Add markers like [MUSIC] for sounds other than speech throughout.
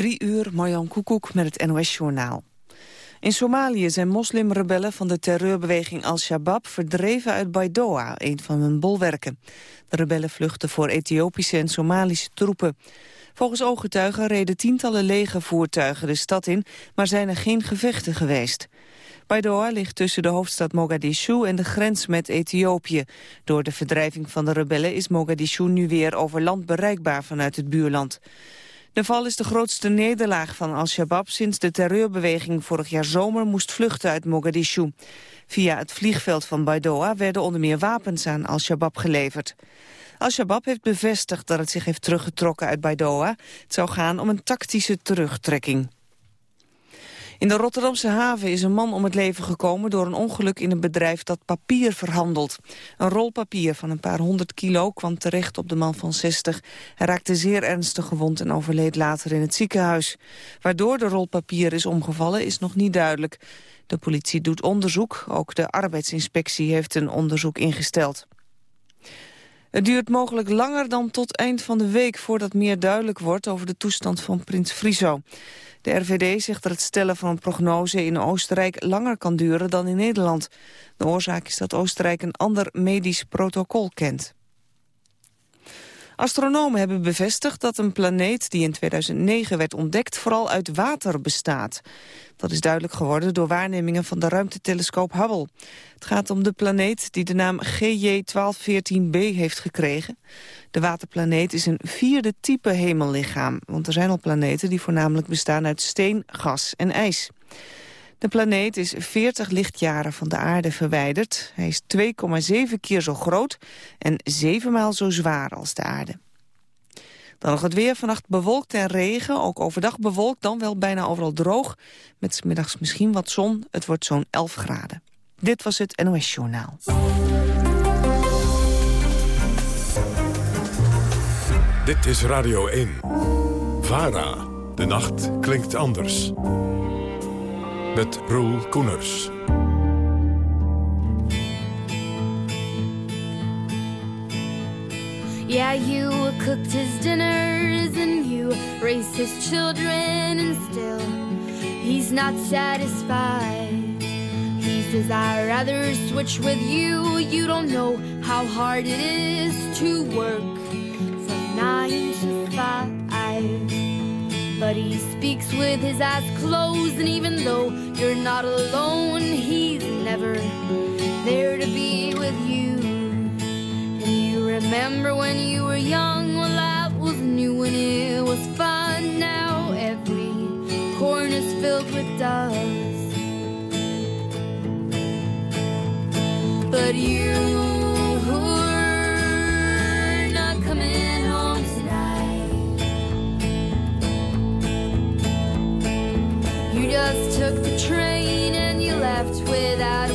Drie uur, Marjan Koekoek met het NOS-journaal. In Somalië zijn moslimrebellen van de terreurbeweging Al-Shabaab verdreven uit Baidoa, een van hun bolwerken. De rebellen vluchten voor Ethiopische en Somalische troepen. Volgens ooggetuigen reden tientallen legervoertuigen de stad in, maar zijn er geen gevechten geweest. Baidoa ligt tussen de hoofdstad Mogadishu en de grens met Ethiopië. Door de verdrijving van de rebellen is Mogadishu nu weer over land bereikbaar vanuit het buurland. De val is de grootste nederlaag van Al-Shabaab sinds de terreurbeweging vorig jaar zomer moest vluchten uit Mogadishu. Via het vliegveld van Baidoa werden onder meer wapens aan Al-Shabaab geleverd. Al-Shabaab heeft bevestigd dat het zich heeft teruggetrokken uit Baidoa. Het zou gaan om een tactische terugtrekking. In de Rotterdamse haven is een man om het leven gekomen door een ongeluk in een bedrijf dat papier verhandelt. Een rol papier van een paar honderd kilo kwam terecht op de man van 60. Hij raakte zeer ernstig gewond en overleed later in het ziekenhuis. Waardoor de rol papier is omgevallen is nog niet duidelijk. De politie doet onderzoek, ook de arbeidsinspectie heeft een onderzoek ingesteld. Het duurt mogelijk langer dan tot eind van de week voordat meer duidelijk wordt over de toestand van prins Friso. De RVD zegt dat het stellen van een prognose in Oostenrijk langer kan duren dan in Nederland. De oorzaak is dat Oostenrijk een ander medisch protocol kent. Astronomen hebben bevestigd dat een planeet die in 2009 werd ontdekt vooral uit water bestaat. Dat is duidelijk geworden door waarnemingen van de ruimtetelescoop Hubble. Het gaat om de planeet die de naam GJ1214b heeft gekregen. De waterplaneet is een vierde type hemellichaam, want er zijn al planeten die voornamelijk bestaan uit steen, gas en ijs. De planeet is 40 lichtjaren van de aarde verwijderd. Hij is 2,7 keer zo groot en 7 maal zo zwaar als de aarde. Dan nog het weer. Vannacht bewolkt en regen. Ook overdag bewolkt, dan wel bijna overal droog. Met middags misschien wat zon. Het wordt zo'n 11 graden. Dit was het NOS Journaal. Dit is Radio 1. VARA. De nacht klinkt anders. Met Roel Koeners. Yeah, you cooked his dinners and you raised his children, and still he's not satisfied. He says, I'd rather switch with you. You don't know how hard it is to work from nine to five. But he speaks with his eyes closed, and even though you're not alone, he's never there to be with you. And you remember when you were young, well, that was new and it was fun. Now every corner's filled with dust. But you took the train and you left without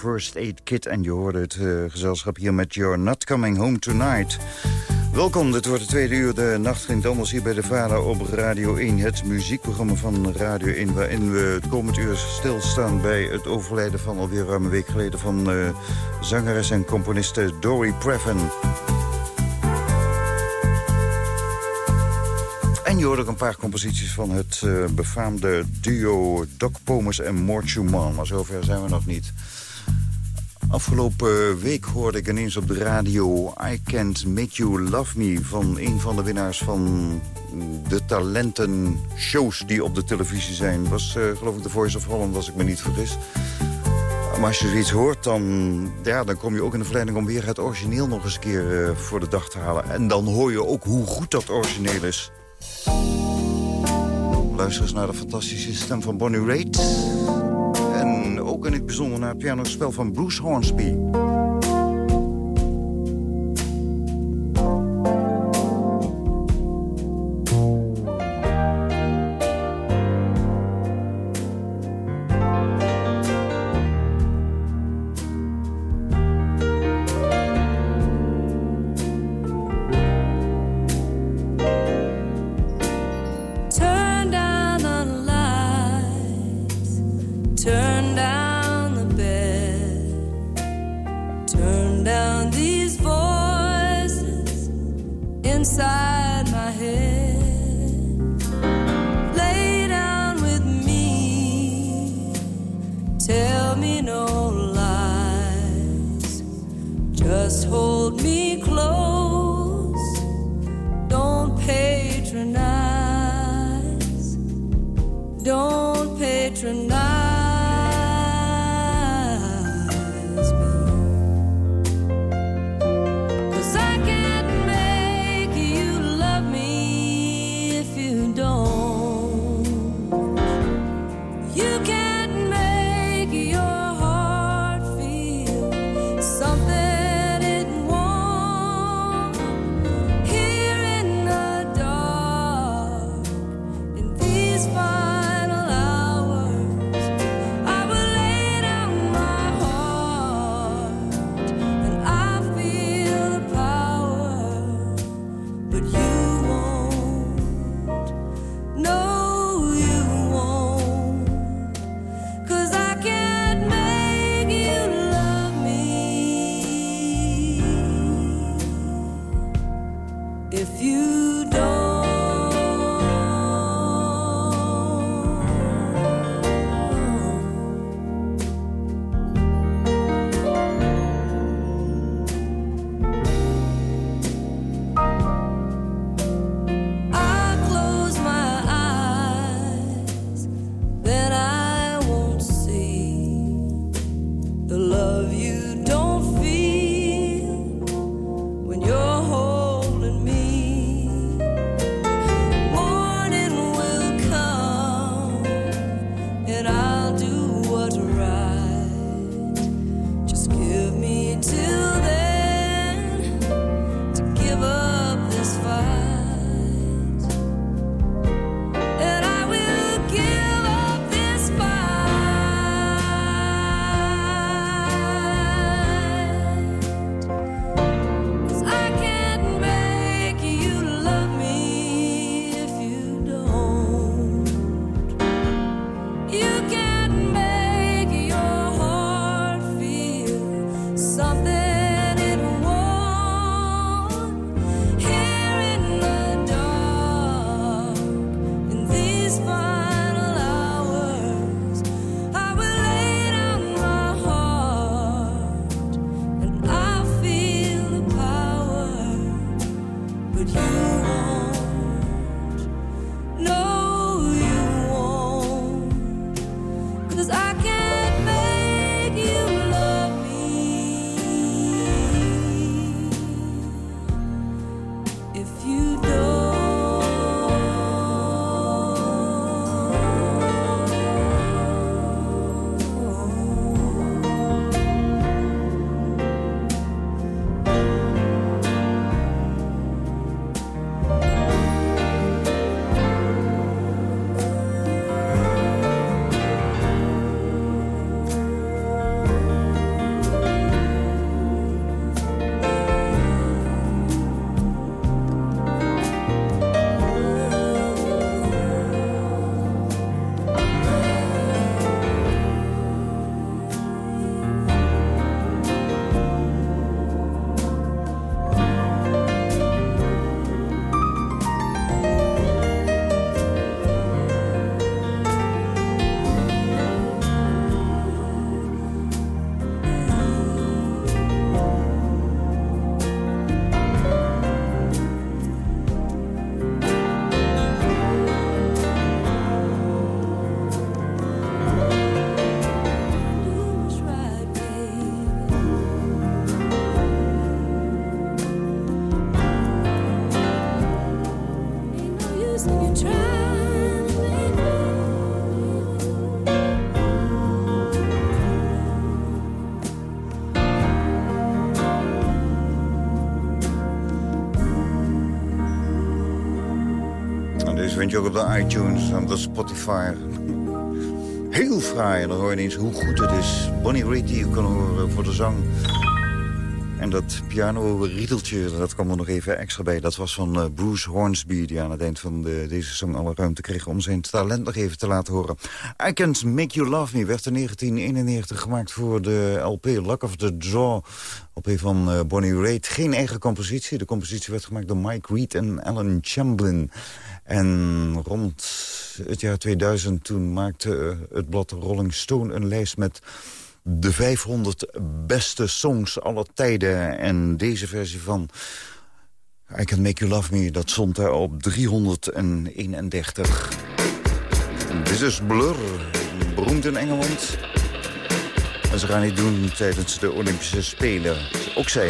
First Aid Kit. En je hoorde het uh, gezelschap hier met You're Not Coming Home Tonight. Welkom, dit wordt de tweede uur. De nacht klinkt anders hier bij de Vader op Radio 1. Het muziekprogramma van Radio 1... waarin we het komend uur stilstaan bij het overlijden van alweer ruim een week geleden... van uh, zangeres en componiste Dory Previn. En je hoort ook een paar composities van het uh, befaamde duo Doc Pomus en Mort. Maar zover zijn we nog niet. Afgelopen week hoorde ik ineens op de radio... I Can't Make You Love Me van een van de winnaars van de talenten-shows die op de televisie zijn. was uh, geloof ik de Voice of Holland, als ik me niet vergis. Maar als je zoiets hoort, dan, ja, dan kom je ook in de verleiding... om weer het origineel nog eens een keer uh, voor de dag te halen. En dan hoor je ook hoe goed dat origineel is. Luister eens naar de fantastische stem van Bonnie Raitt ook in het bijzonder naar het pianospel van Bruce Hornsby. iTunes en de Spotify. Heel fraai. Dan hoor je ineens hoe goed het is. Bonnie Raitt die je kan horen voor de zang. En dat piano-riedeltje, dat kwam er nog even extra bij. Dat was van uh, Bruce Hornsby, die aan het eind van de, deze song alle ruimte kreeg... om zijn talent nog even te laten horen. I Can't Make You Love Me werd in 1991 gemaakt voor de LP Luck of the Draw. LP van uh, Bonnie Raitt. Geen eigen compositie. De compositie werd gemaakt door Mike Reed en Alan Chamblin. En rond het jaar 2000 toen maakte uh, het blad Rolling Stone een lijst met de 500 beste songs aller tijden. En deze versie van I Can Make You Love Me, dat stond daar op 331. Dit is Blur, beroemd in Engeland. En ze gaan dit doen tijdens de Olympische Spelen. Ook zij.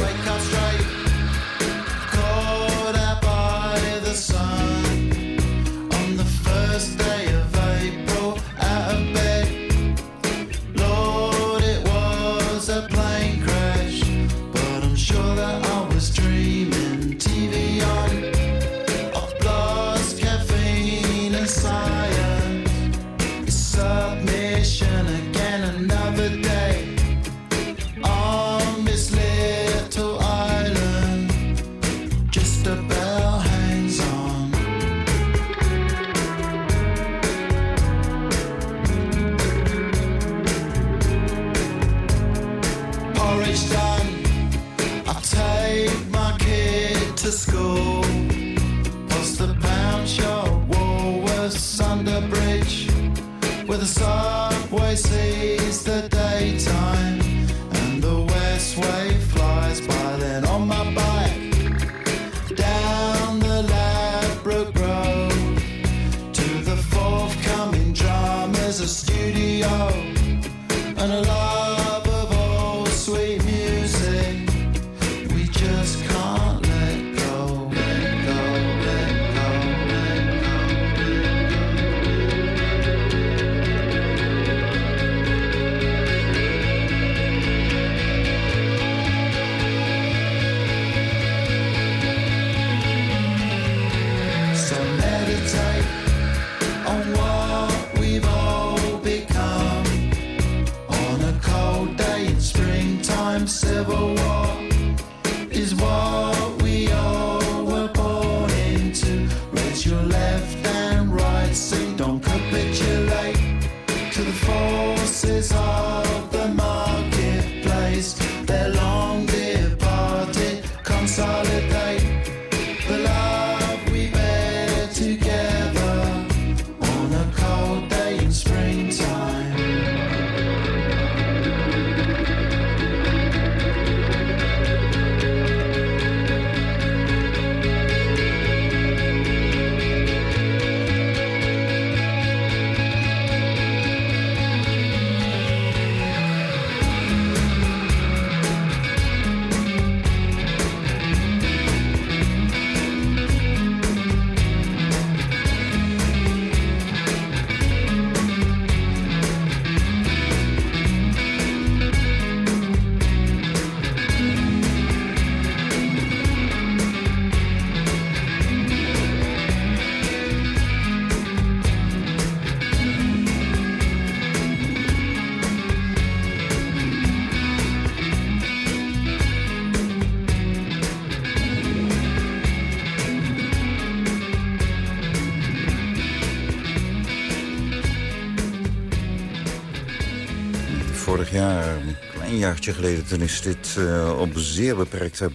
Jaartje geleden. Toen is dit uh, op zeer beperkte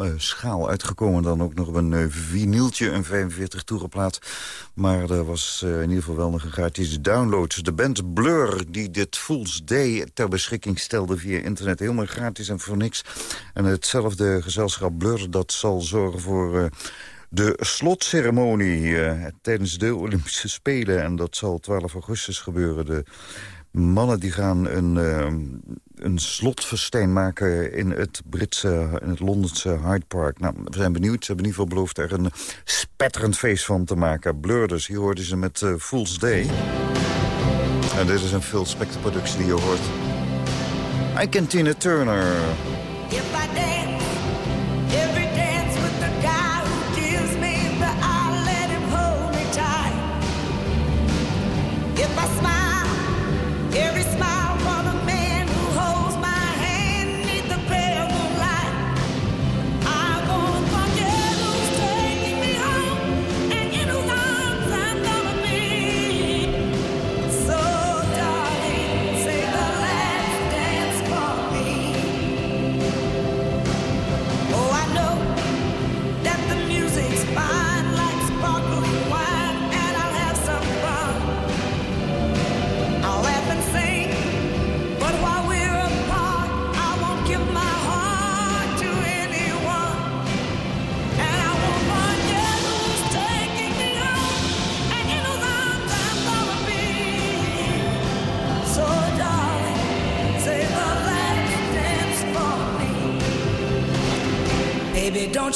uh, schaal uitgekomen. Dan ook nog op een uh, vinyltje, een 45 toerenplaat. Maar er was in ieder geval wel nog een gratis download. De band Blur, die dit Fool's Day ter beschikking stelde via internet. Helemaal gratis en voor niks. En hetzelfde gezelschap Blur, dat zal zorgen voor de slotceremonie tijdens de Olympische Spelen. En dat zal 12 augustus gebeuren. De mannen die gaan een, een slotfestijn maken in het Britse, in het Londense Hyde Park. Nou, we zijn benieuwd. Ze hebben in ieder geval beloofd er een spetterend feest van te maken. Blurders, hier hoorden ze met uh, Fool's Day. En dit is een Phil Spector productie die je hoort. I can Tina Turner. Every dance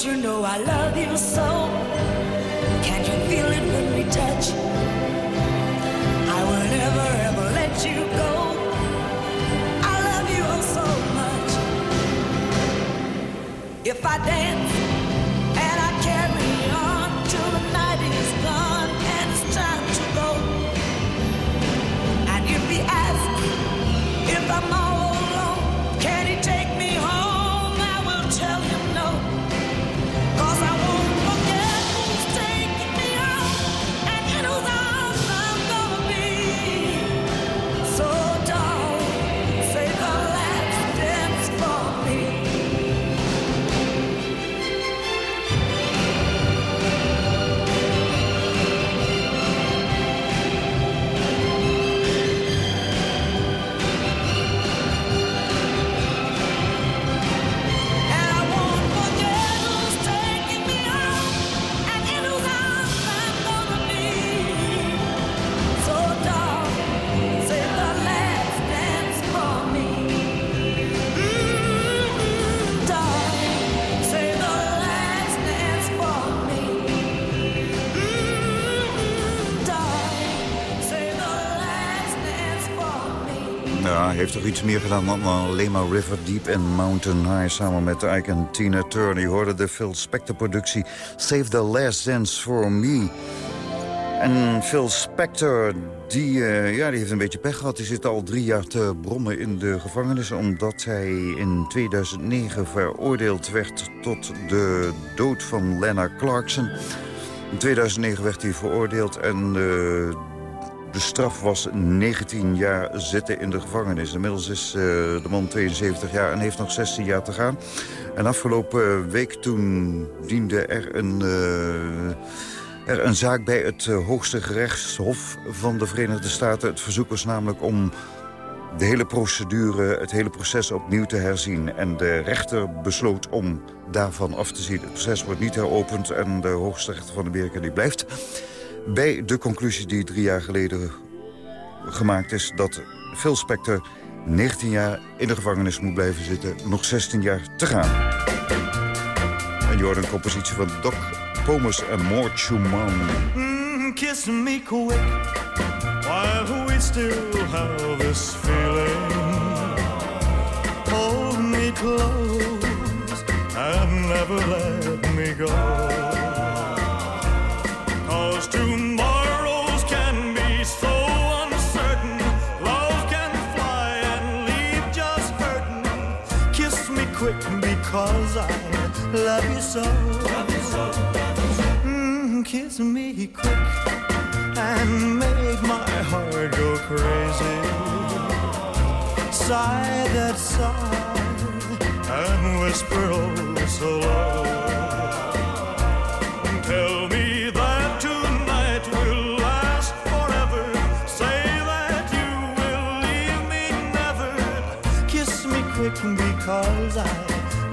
you know I love you so? Can you feel it when we touch? I will never ever let you go. I love you oh so much. If I dance toch iets meer gedaan dan alleen maar River Deep en Mountain High... samen met Ike en Tina Turner. Je hoorde de Phil Spector-productie Save the Last Dance for Me. En Phil Spector, die, eh, ja, die heeft een beetje pech gehad. Die zit al drie jaar te brommen in de gevangenis... omdat hij in 2009 veroordeeld werd tot de dood van Lena Clarkson. In 2009 werd hij veroordeeld en... eh, de straf was 19 jaar zitten in de gevangenis. Inmiddels is eh, de man 72 jaar en heeft nog 16 jaar te gaan. En afgelopen week toen diende er een, eh, er een zaak bij het eh, hoogste gerechtshof van de Verenigde Staten. Het verzoek was namelijk om de hele procedure, het hele proces opnieuw te herzien. En de rechter besloot om daarvan af te zien. Het proces wordt niet heropend en de hoogste rechter van Amerika die blijft bij de conclusie die drie jaar geleden gemaakt is... dat Phil Spector 19 jaar in de gevangenis moet blijven zitten. Nog 16 jaar te gaan. En je hoort een compositie van Doc Pomus en Mort Schumann. Mm, kiss me quick while we still have this feeling. Hold me close and never let me go. Quick because I love you so. Mm, kiss me quick and make my heart go crazy. Sigh that sigh and whisper oh so low.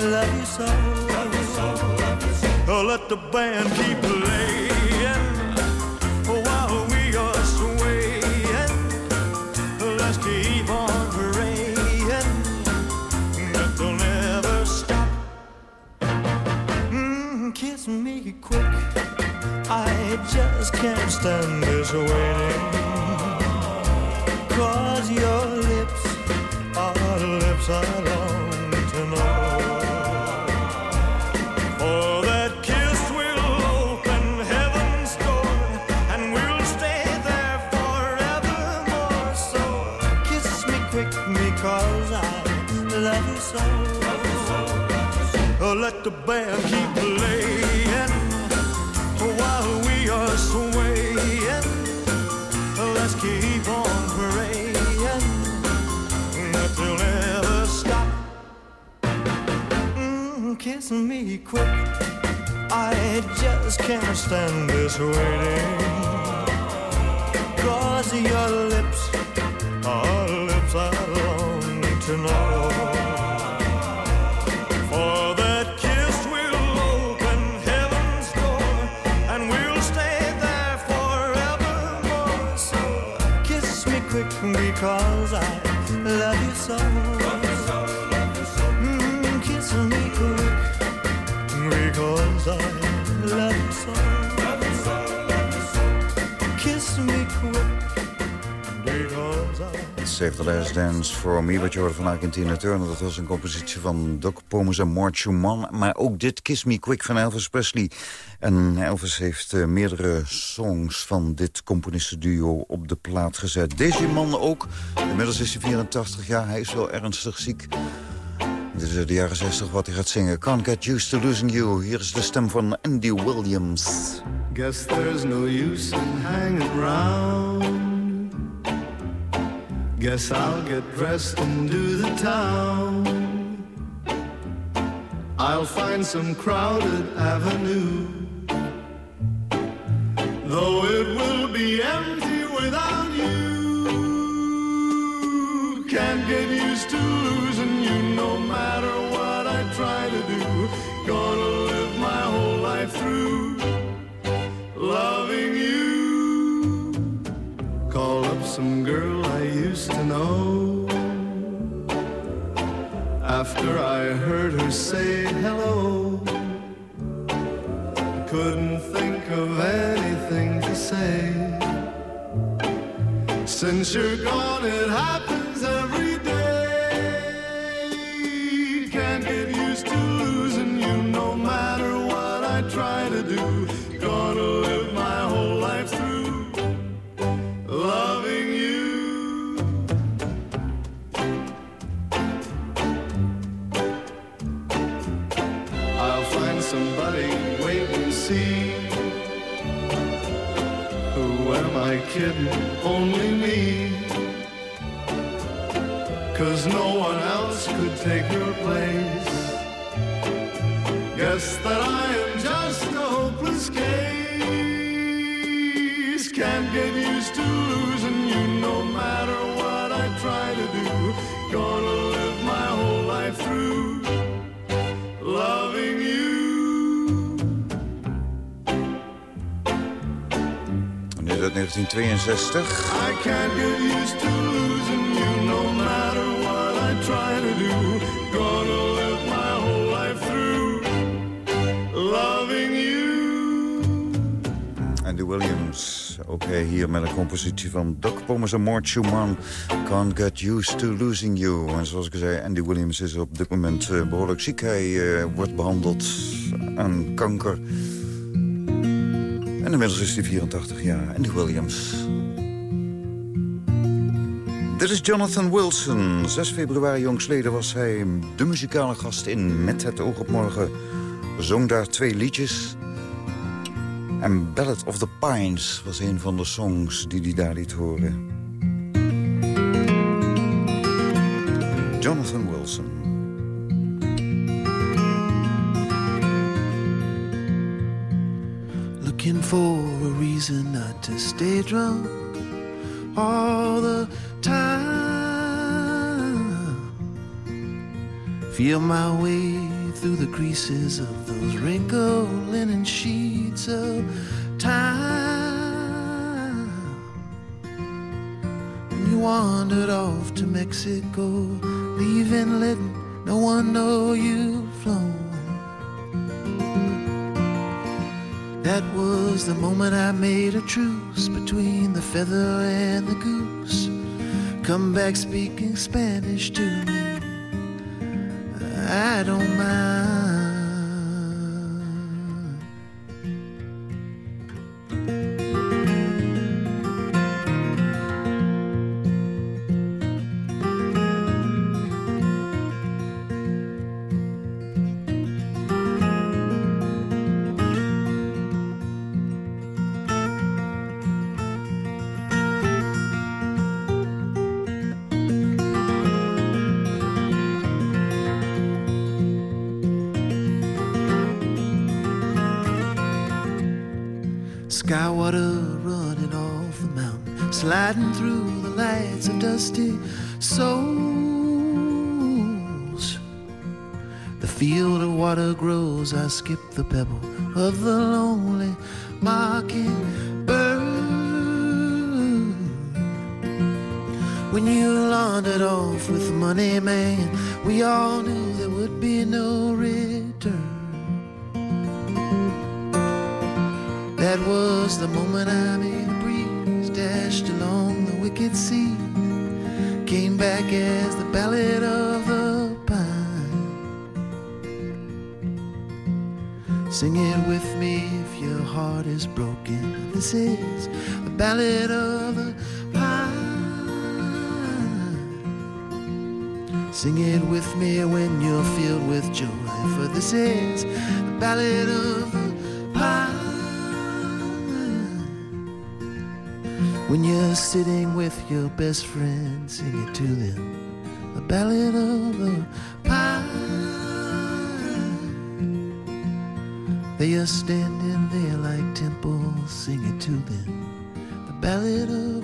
Love you so. Oh, let the band keep playing while we are swaying. Let's keep on praying that they'll never stop. Mm, kiss me quick. I just can't stand this waiting. Cause your lips are lips I long the band keep playing while we are swaying. Let's keep on praying that they'll never stop. Mm, kiss me quick. I just can't stand this waiting. Cause your lips are lips I long to know. Save the Last Dance for Me, wat je hoorde van Tina Turner. Dat was een compositie van Doc Pomus en Mort Schumann. Maar ook dit Kiss Me Quick van Elvis Presley. En Elvis heeft eh, meerdere songs van dit componistenduo op de plaat gezet. Deze man ook. Inmiddels is hij 84 jaar. Hij is wel ernstig ziek. Dit is de jaren 60 wat hij gaat zingen. Can't Get Used to Losing You. Hier is de stem van Andy Williams. Guess there's no use in hanging around. Guess I'll get dressed and do the town. I'll find some crowded avenue. Though it will be empty without you. Can't get After I heard her say hello, couldn't think of anything to say. Since you're gone, it happens 1962. I can't get used to losing you no matter what I try to do. Gonna live my whole life through loving you. Andy Williams. Ook hij hier met een compositie van Doc Pomus en Mort Schumann. Can't get used to losing you. En zoals ik zei, Andy Williams is op dit moment eh, behoorlijk ziek. Hij eh, wordt behandeld aan kanker. En inmiddels is hij 84 jaar. Andy Williams. Dit is Jonathan Wilson. 6 februari jongstleden was hij de muzikale gast in Met het oog op morgen. Zong daar twee liedjes... En Ballad of the Pines was een van de songs die hij daar liet horen. Jonathan Wilson. Looking for a reason not to stay drunk all the time. Feel my way through the creases of those wrinkled linen sheets of time. When you wandered off to Mexico, leaving letting no one know you've flown. That was the moment I made a truce between the feather and the goose. Come back speaking Spanish to me. I don't mind. Skywater running off the mountain, sliding through the lights of dusty souls. The field of water grows, I skip the pebble of the lonely mockingbird. When you laundered off with the money man, we all knew there would be no. That was the moment I made a breeze, dashed along the wicked sea, came back as the ballad of the pine. Sing it with me if your heart is broken. This is the ballad of the pine. Sing it with me when you're filled with joy, for this is the ballad of the pine. When you're sitting with your best friend, sing it to them, the ballad of the pine. They are standing there like temples, sing it to them, the ballad of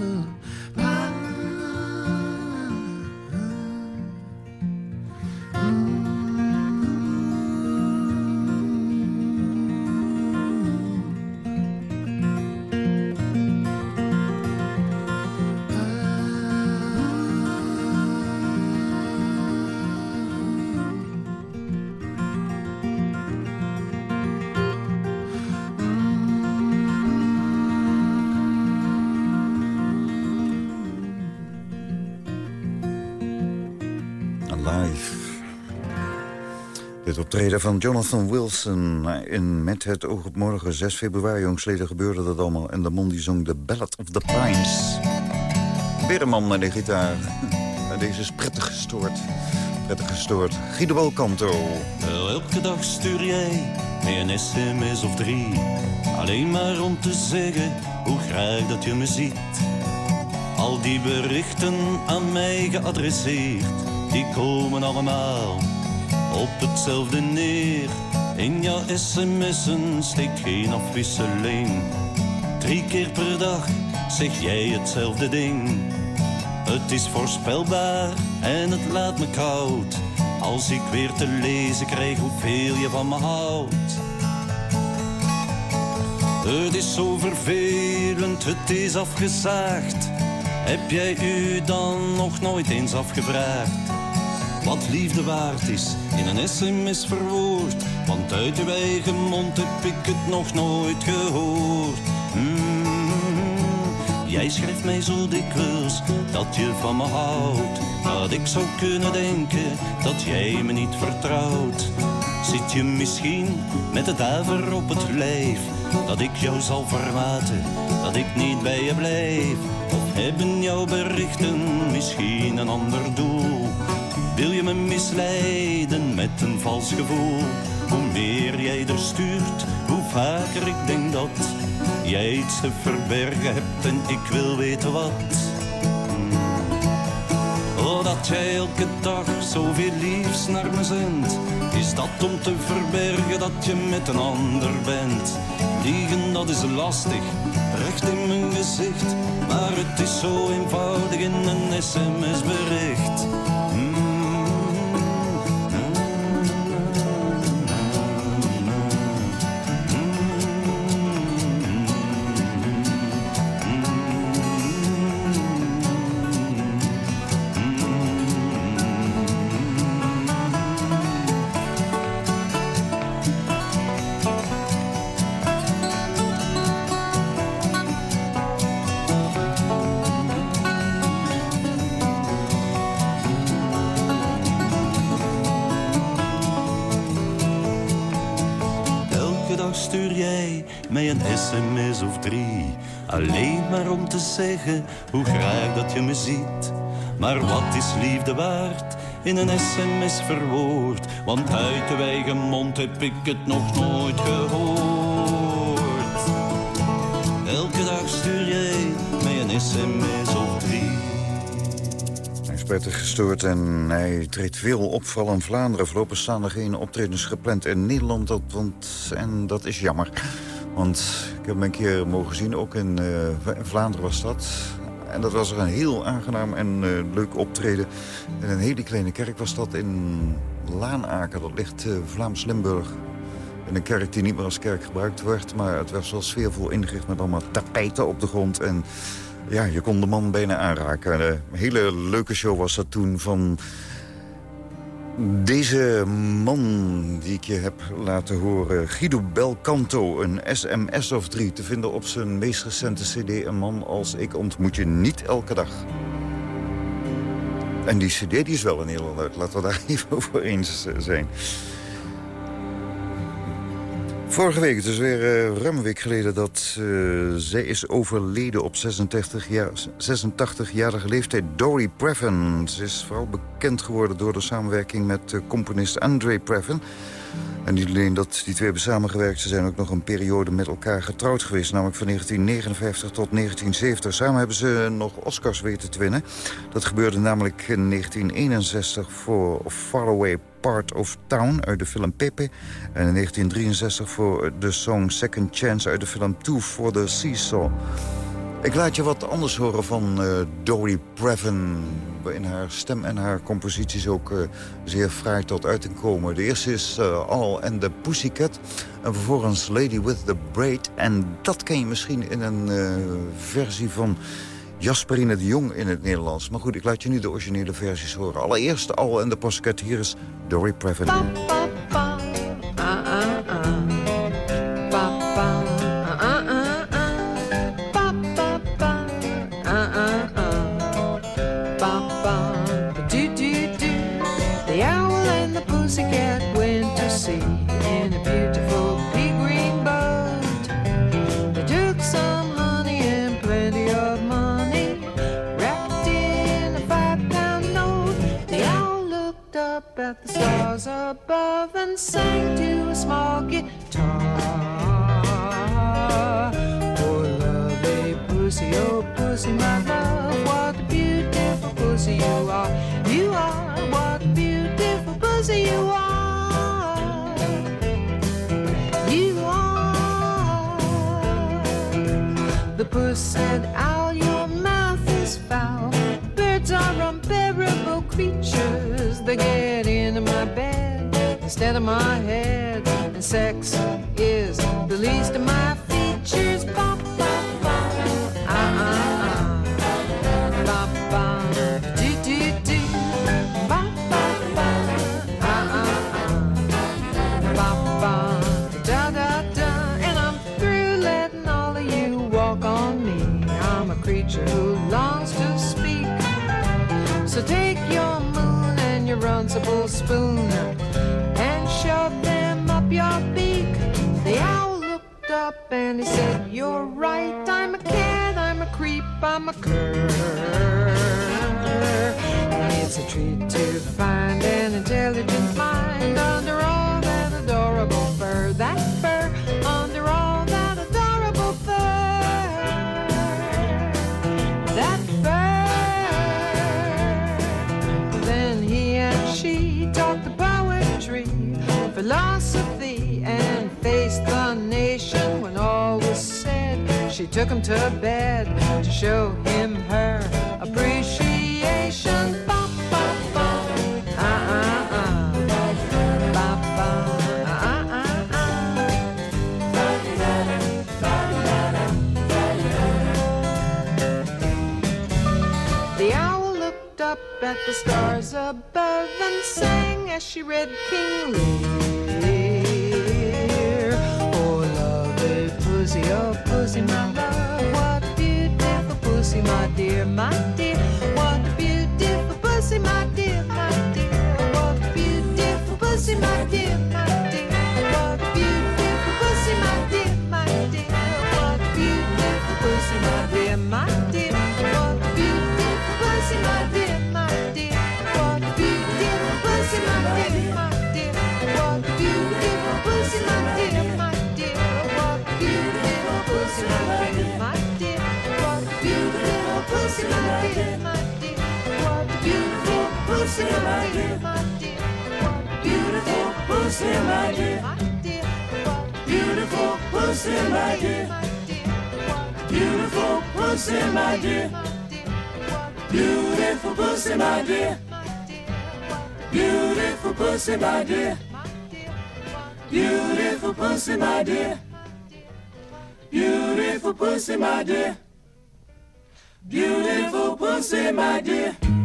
Dit optreden van Jonathan Wilson in Met het oog op morgen 6 februari. Jongsleden gebeurde dat allemaal. En de man die zong The Ballad of the Pines. Weer een man met de gitaar. [LAUGHS] Deze is prettig gestoord. Prettig gestoord. Guido Balcanto. Wel, elke dag stuur jij een sms of drie. Alleen maar om te zeggen hoe graag dat je me ziet. Al die berichten aan mij geadresseerd, die komen allemaal op hetzelfde neer. In jouw sms'en steekt geen afwisseling. Drie keer per dag zeg jij hetzelfde ding. Het is voorspelbaar en het laat me koud. Als ik weer te lezen krijg hoeveel je van me houdt. Het is zo vervelend, het is afgezaagd. Heb jij u dan nog nooit eens afgevraagd? Wat liefde waard is, in een sms verwoord. Want uit uw eigen mond heb ik het nog nooit gehoord. Mm, Jij schrijft mij zo dikwijls dat je van me houdt. Dat ik zou kunnen denken dat jij me niet vertrouwt. Zit je misschien met het duiver op het lijf? Dat ik jou zal verlaten, dat ik niet bij je blijf. Of hebben jouw berichten misschien een ander doel? Wil je me misleiden met een vals gevoel? Hoe meer jij er stuurt, hoe vaker ik denk dat jij iets te verbergen hebt en ik wil weten wat. Oh, dat jij elke dag zoveel liefs naar me zendt. Is dat om te verbergen dat je met een ander bent? Liegen, dat is lastig, recht in mijn gezicht. Maar het is zo eenvoudig in een sms-bericht. Hoe graag dat je me ziet. Maar wat is liefde waard in een sms verwoord? Want uit de eigen mond heb ik het nog nooit gehoord. Elke dag stuur jij mij een sms of drie. Prettig gestoord en hij treedt veel op, vooral in Vlaanderen. Voorlopig staan er geen optredens gepland in Nederland. Dat, want, en dat is jammer. Want heb hem keer mogen zien, ook in eh, Vlaanderen was dat. En dat was er een heel aangenaam en eh, leuk optreden. In een hele kleine kerk was dat in Laanaken. Dat ligt eh, Vlaams-Limburg. In een kerk die niet meer als kerk gebruikt wordt. Maar het was wel sfeervol ingericht met allemaal tapijten op de grond. En ja, je kon de man bijna aanraken. Een hele leuke show was dat toen van Deze man die ik je heb laten horen, Guido Belcanto, een sms of drie... te vinden op zijn meest recente cd, Een man als ik ontmoet je niet elke dag. En die cd die is wel een heel leuk, laten we daar [LAUGHS] even over eens zijn. Vorige week, het is weer uh, ruim een week geleden... dat uh, zij is overleden op 86 jaar, 86-jarige leeftijd. Dory Previn. Ze is vooral bekend geworden door de samenwerking met uh, componist Andre Previn. En niet alleen dat die twee hebben samengewerkt... ze zijn ook nog een periode met elkaar getrouwd geweest. Namelijk van 1959 tot 1970. Samen hebben ze nog Oscars weten te winnen. Dat gebeurde namelijk in 1961 voor Faraway Part of Town uit de film Pepe. En in 1963 voor de song Second Chance uit de film Two for the Seesaw. Ik laat je wat anders horen van uh, Dory Previn. Waarin haar stem en haar composities ook uh, zeer fraai tot uiting komen. De eerste is uh, All and the Pussycat. En vervolgens Lady with the Braid. En dat ken je misschien in een versie van Jasperine de Jong in het Nederlands. Maar goed, ik laat je nu de originele versies horen. Allereerst All and the Pussycat. Hier is Dory Previn. At the stars above and sang to a small guitar. Oh, lovely pussy, oh, pussy, my love, what a beautiful pussy you are. You are, what a beautiful pussy you are. You are. The puss said, Owl, your mouth is foul. Birds are unbearable creatures. My bed instead of my head. And sex is the least of my features. Ba, ba, ba. Ah, ah, ah. Ba, ba. Do, do, do. Ba, ba, ba. Ah, ah, ah. Ba. Da, da, da. And I'm through letting all of you walk on me. I'm a creature who longs to speak. So take your moon and your runcible spoon up and he said, You're right, I'm a cat, I'm a creep, I'm a cur. And it's a treat to find an intelligent mind under all that adorable fur. That fur under all that adorable fur. That fur. Then he and she talked the poetry, philosophy, and faced the nation She took him to bed to show him her appreciation. The owl looked up at the stars above and sang as she read King Lear. Pussy, oh, pussy, my love. What beautiful pussy, my dear, my dear. Pussy, my dear, my dear. Beautiful pussy, my dear, my dear. Beautiful pussy, my dear. Beautiful pussy, my dear. Beautiful pussy, my dear. Beautiful pussy, my dear. Beautiful pussy, my dear. Beautiful pussy, my dear. Beautiful pussy, my dear.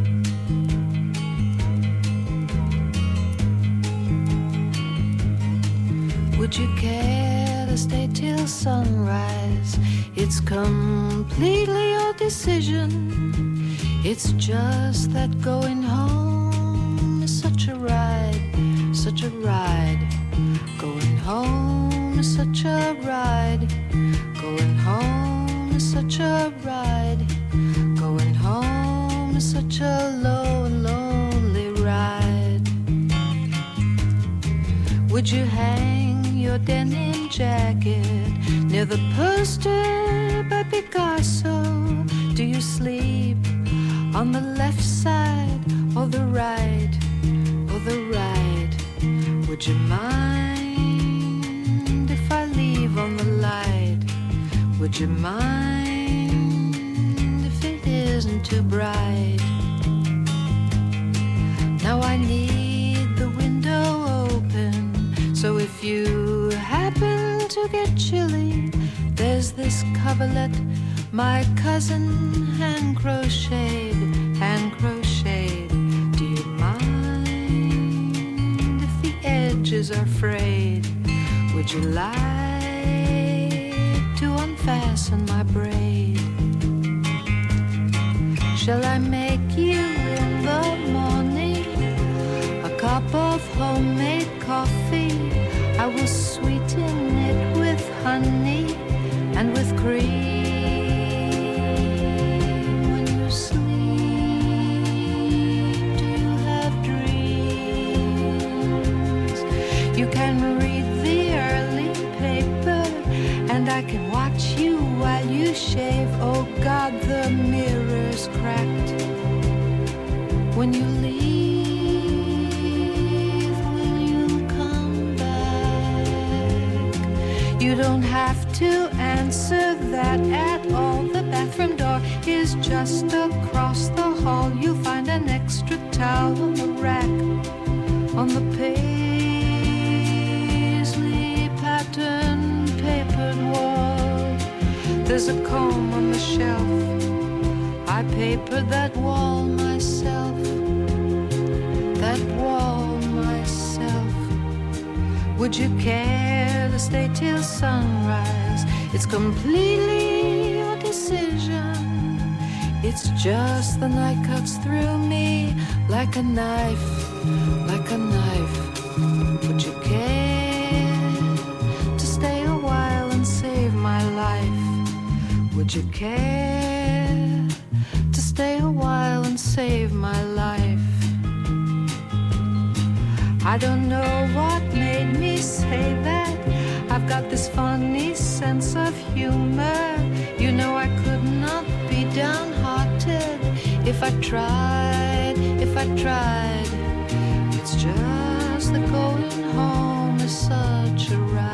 Would you care to stay till sunrise? It's completely your decision. It's just that going home is such a ride, such a ride. Going home is such a ride. Going home is such a ride. Going home is such a lone, lonely ride. Would you hang your denim jacket near the poster by Picasso? Do you sleep on the left side or the right or the right? Would you mind if I leave on the light? Would you mind if it isn't too bright? Now I need the window open. So if you to get chilly, there's this coverlet my cousin hand crocheted, hand crocheted. Do you mind if the edges are frayed? Would you like to unfasten my braid? Shall I make you in the morning a cup of homemade coffee? I will sweeten it with honey and with cream. When you sleep, do you have dreams? You can read the early paper, and I can watch you while you shave. Oh God, the mirror's cracked. To answer that at all. The bathroom door is just across the hall. You'll find an extra towel on the rack on the paisley pattern papered wall. There's a comb on the shelf. I papered that wall myself. That wall myself. Would you care to stay till sunrise? It's completely your decision. It's just the night cuts through me like a knife, like a knife. Would you care to stay a while and save my life? Would you care to stay a while and save my life? I don't know what made me say. I've got this funny sense of humor. You know, I could not be downhearted if I tried, if I tried. It's just that going home is such a ride.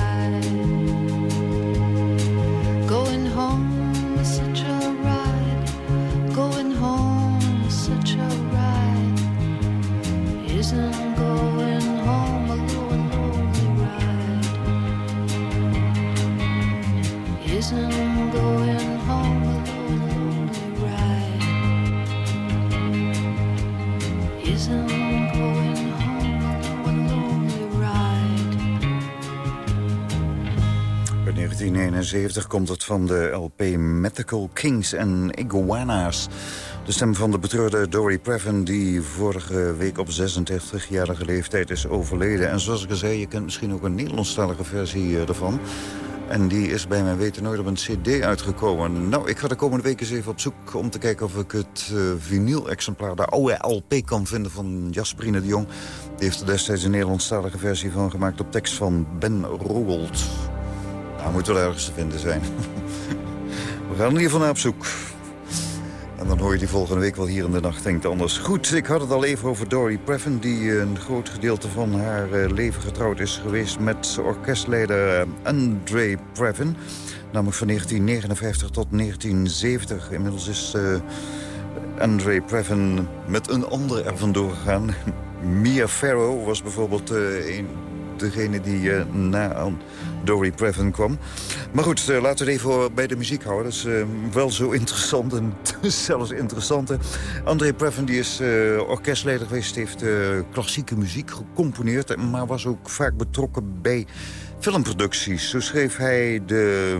1971 komt het van de LP Mythical Kings en Iguanas. De stem van de betreurde Dory Previn... die vorige week op 86-jarige leeftijd is overleden. En zoals ik al zei, je kent misschien ook een Nederlandstalige versie eh, ervan. En die is bij mijn weten nooit op een cd uitgekomen. Nou, ik ga de komende week eens even op zoek om te kijken... of ik het uh, vinyl-exemplaar, de oude LP, kan vinden van Jasperine de Jong. Die heeft er destijds een Nederlandstalige versie van gemaakt... op tekst van Ben Rowold. Nou, moet wel ergens te vinden zijn. [LAUGHS] We gaan in ieder naar op zoek. En dan hoor je die volgende week wel hier in de nacht denkt anders. Goed, ik had het al even over Dory Previn... die een groot gedeelte van haar eh, leven getrouwd is geweest... met orkestleider eh, André Previn. Namelijk van 1959 tot 1970. Inmiddels is uh, André Previn met een ander er vandoor gegaan. [LAUGHS] Mia Farrow was bijvoorbeeld een, degene die uh, na Dory Previn kwam. Maar goed, uh, laten we het even bij de muziek houden. Dat is uh, wel zo interessant en [LAUGHS] zelfs interessanter. André Previn die is uh, orkestleider geweest, heeft klassieke muziek gecomponeerd... maar was ook vaak betrokken bij filmproducties. Zo schreef hij de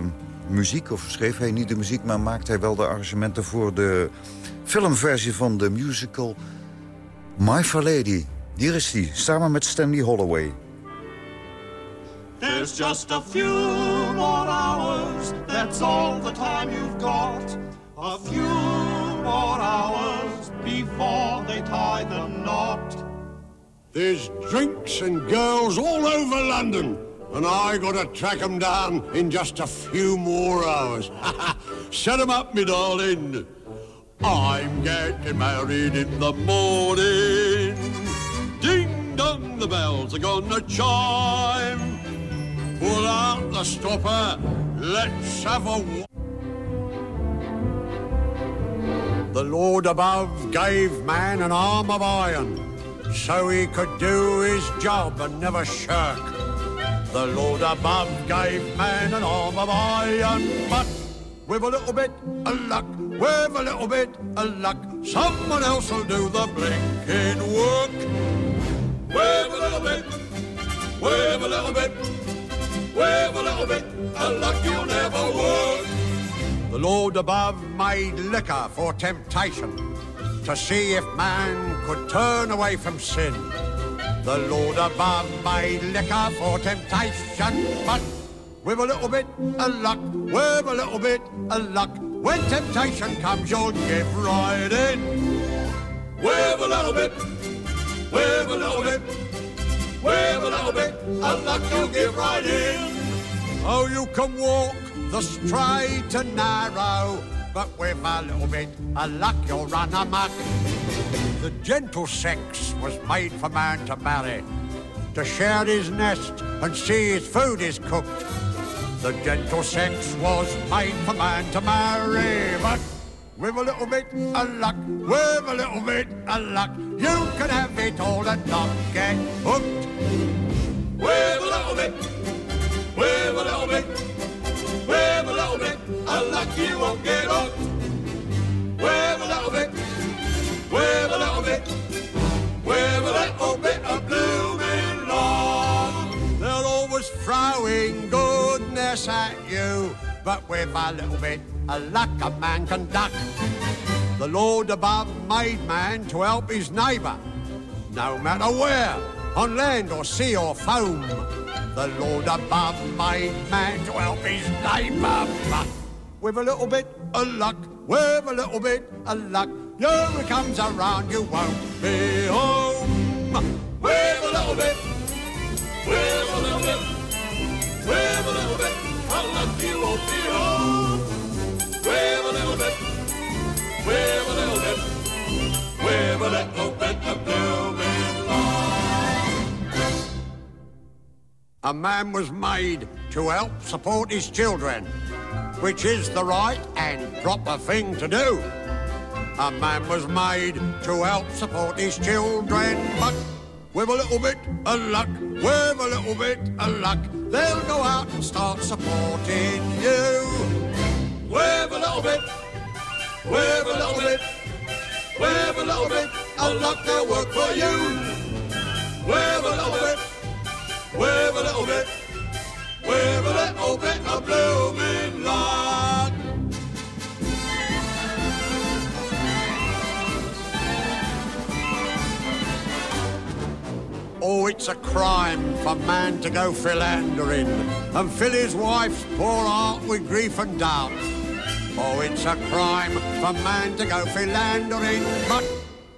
muziek, of schreef hij niet de muziek... maar maakte hij wel de arrangementen voor de filmversie van de musical My Fair Lady. Hier is hij, samen met Stanley Holloway. There's just a few more hours, that's all the time you've got. A few more hours before they tie the knot. There's drinks and girls all over London, and I gotta track 'em down in just a few more hours. [LAUGHS] Set 'em up, me darling. I'm getting married in the morning. Ding dong, the bells are gonna chime. Pull out the stopper, let's have a... The Lord above gave man an arm of iron so he could do his job and never shirk. The Lord above gave man an arm of iron, but with a little bit of luck, with a little bit of luck, someone else will do the blinking work. With a little bit, with a little bit, with a little bit of luck, you'll never work. The Lord above made liquor for temptation to see if man could turn away from sin. The Lord above made liquor for temptation, but with a little bit of luck, with a little bit of luck, when temptation comes, you'll give right in. With a little bit, with a little bit, with a little bit of luck, you'll give right in. Oh, you can walk the straight and narrow, but with a little bit of luck, you'll run amok. The gentle sex was made for man to marry, to share his nest and see his food is cooked. The gentle sex was made for man to marry, but with a little bit of luck, with a little bit of luck, you can have it all and not get hooked. With a little bit, with a little bit, with a little bit of luck, you won't get hooked. With a little bit, with a little bit, with a little bit of blooming luck. They're always throwing goodness at you, but with a little bit of luck, a man can duck. The Lord above made man to help his neighbour, no matter where, on land or sea or foam. The Lord above made man to help his neighbour, but with a little bit of luck, with a little bit of luck, you comes around, you won't be home. With a little bit, with a little bit, with a little bit With a little bit, with a little bit, with a little bit. A man was made to help support his children, which is the right and proper thing to do. A man was made to help support his children, but with a little bit of luck, with a little bit of luck, they'll go out and start supporting you. With a little bit, with a little bit, with a little bit of luck, they'll work for you. With a little bit, with a little bit, with a little bit of blooming luck. Oh, it's a crime for man to go philandering and fill his wife's poor heart with grief and doubt. Oh, it's a crime for man to go philandering, but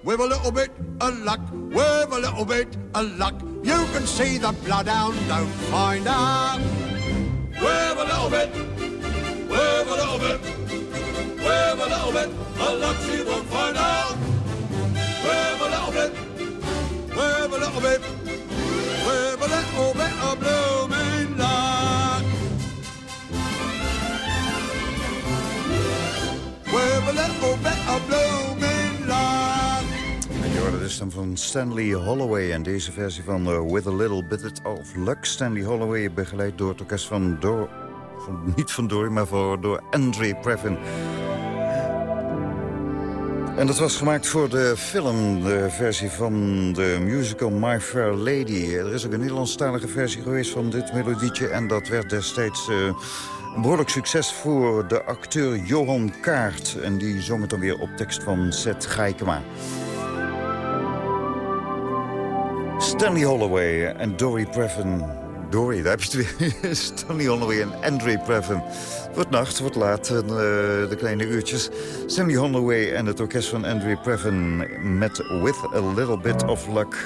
with a little bit of luck, with a little bit of luck, you can see the bloodhound don't find out. With a little bit, with a little bit, with a little bit of luck, she won't find out. With a little bit, with a little bit, with a little bit of blooming luck. With a little bit of blooming luck. En je de stem van Stanley Holloway en deze versie van eh, With a Little Bit of Luck. Stanley Holloway begeleid door het orkest van, van niet van Dory, maar voor, door Andre Previn. En dat was gemaakt voor de film, de versie van de musical My Fair Lady. Er is ook een Nederlandstalige versie geweest van dit melodietje... en dat werd destijds eh, een behoorlijk succes voor de acteur Johan Kaart. En die zong het dan weer op tekst van Seth Gaikema. Stanley Holloway en Dory Previn. Dory, daar heb je het weer. Stanley Holloway en Andre Previn. Wordt nacht, wordt laat, eh, de kleine uurtjes. Stanley Holloway en het orkest van Andre Previn met With a Little Bit of Luck.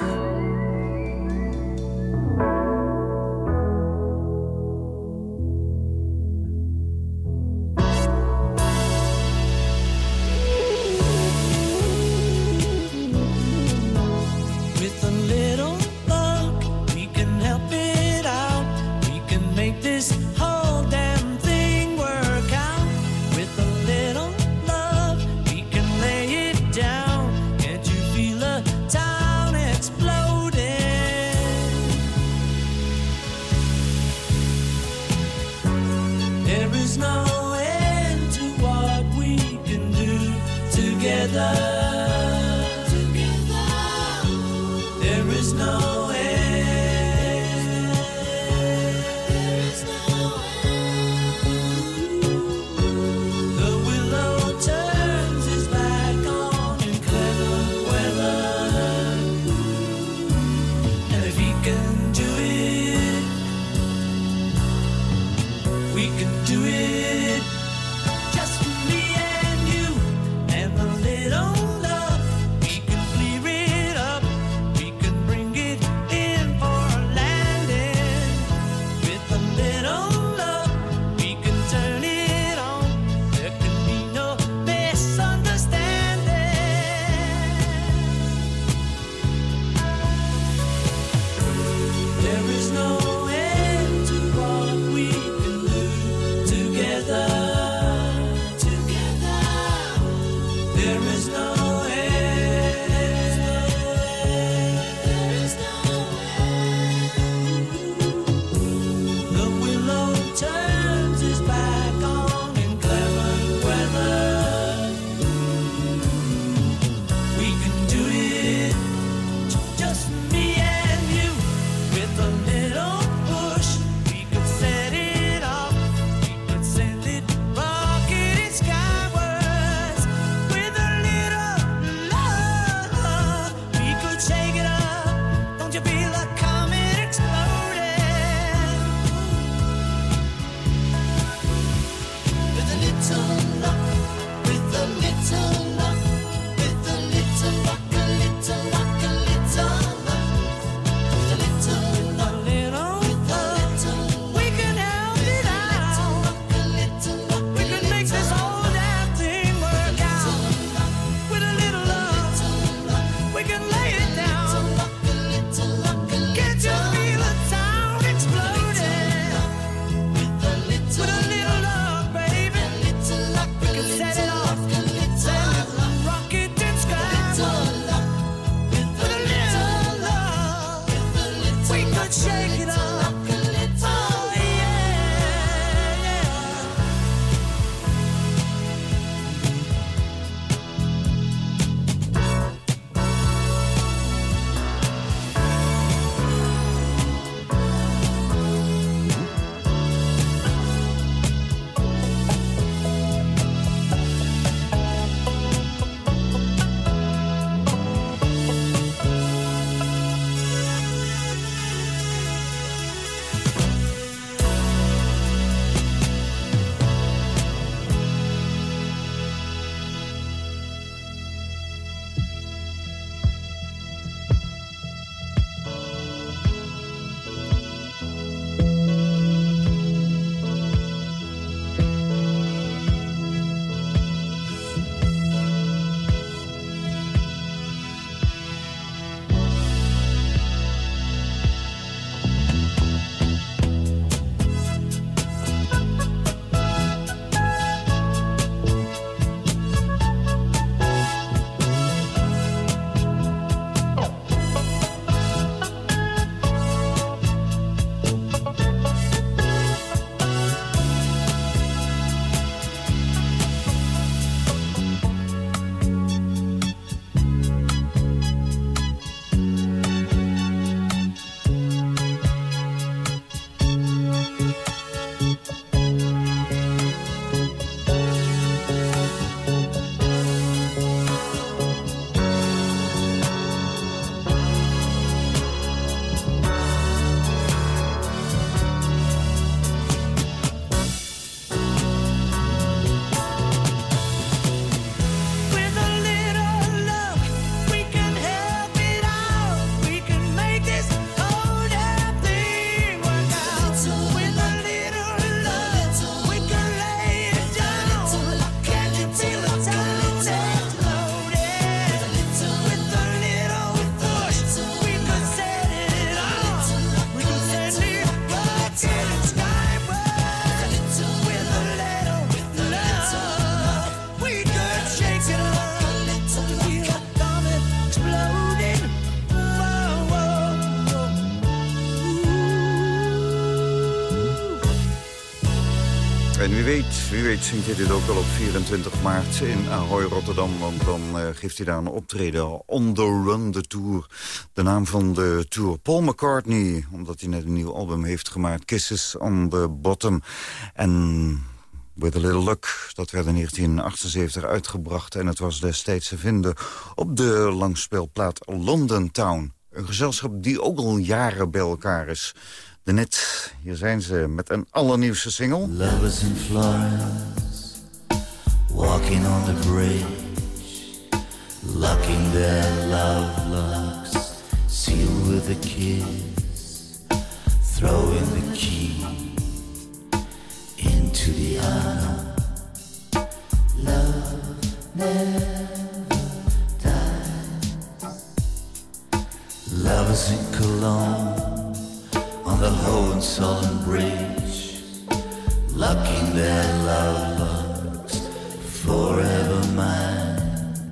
Weet, wie weet zingt hij dit ook wel op 24 maart in Ahoy Rotterdam. Want dan uh, geeft hij daar een optreden. On the Run, de Tour. De naam van de Tour. Paul McCartney, omdat hij net een nieuw album heeft gemaakt. Kisses on the Bottom. En... With a Little Luck, dat werd in 1978 uitgebracht... en het was destijds te vinden op de langspeelplaat London Town. Een gezelschap die ook al jaren bij elkaar is. De Net, hier zijn ze met een allernieuwste single. Lovers in Florence, walking on the bridge, locking their love locks, sealed with a kiss, throwing the key into the unknown. Love never dies. Lovers in Cologne on the Hohenzollern Bridge, locking their love locks forever mine,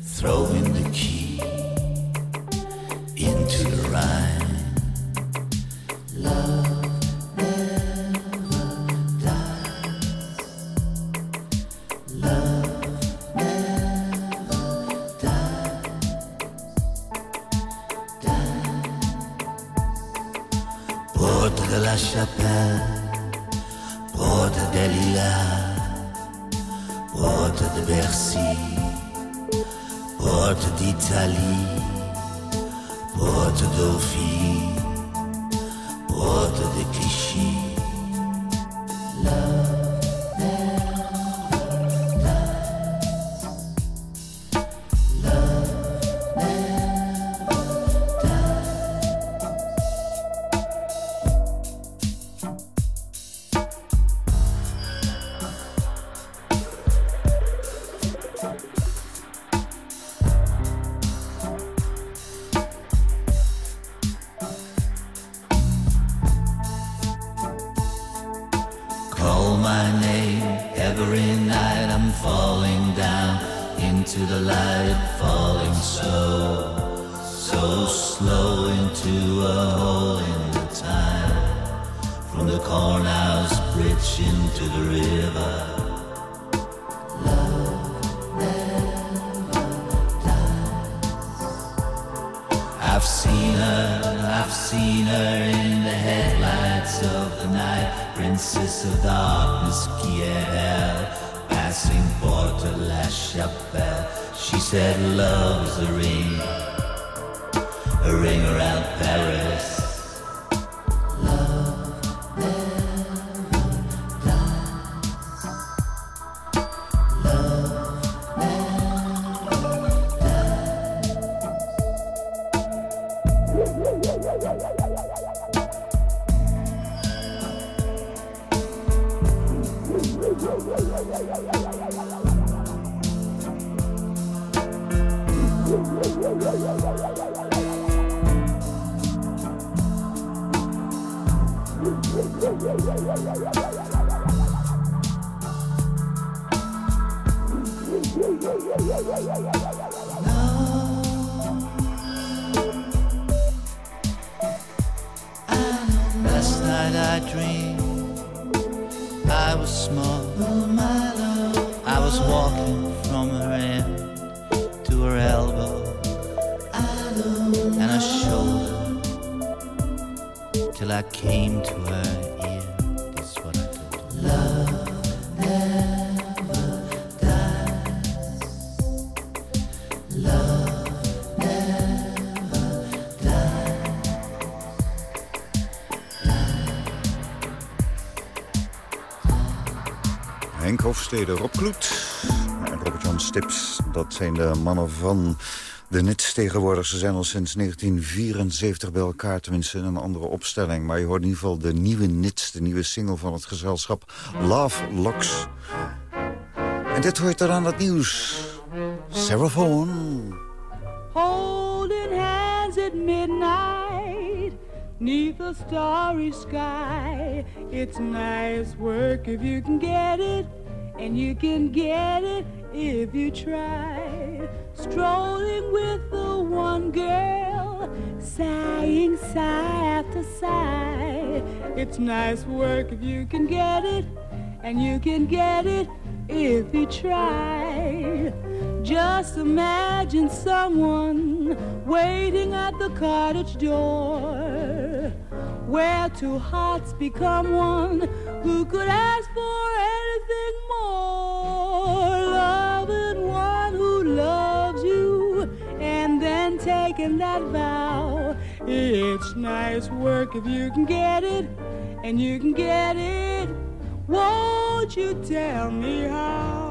throwing the key into the Rhine. Love Chapelle, porte des Lilas, porte de Bercy, porte d'Italie, porte Dauphine, porte de Clichy. Yeah. Dat zijn de mannen van de Nits tegenwoordig. Ze zijn al sinds 1974 bij elkaar, tenminste in een andere opstelling. Maar je hoort in ieder geval de nieuwe Nits, de nieuwe single van het gezelschap Love Locks. En dit hoort er aan het nieuws. Vaughan. holding hands at midnight neath a starry sky. It's nice work if you can get it, and you can get it if you try. Strolling with the one girl, sighing sigh after sigh. It's nice work if you can get it, and you can get it if you try. Just imagine someone waiting at the cottage door where two hearts become one. Who could ask for anything taking that vow. It's nice work if you can get it, and you can get it. Won't you tell me how?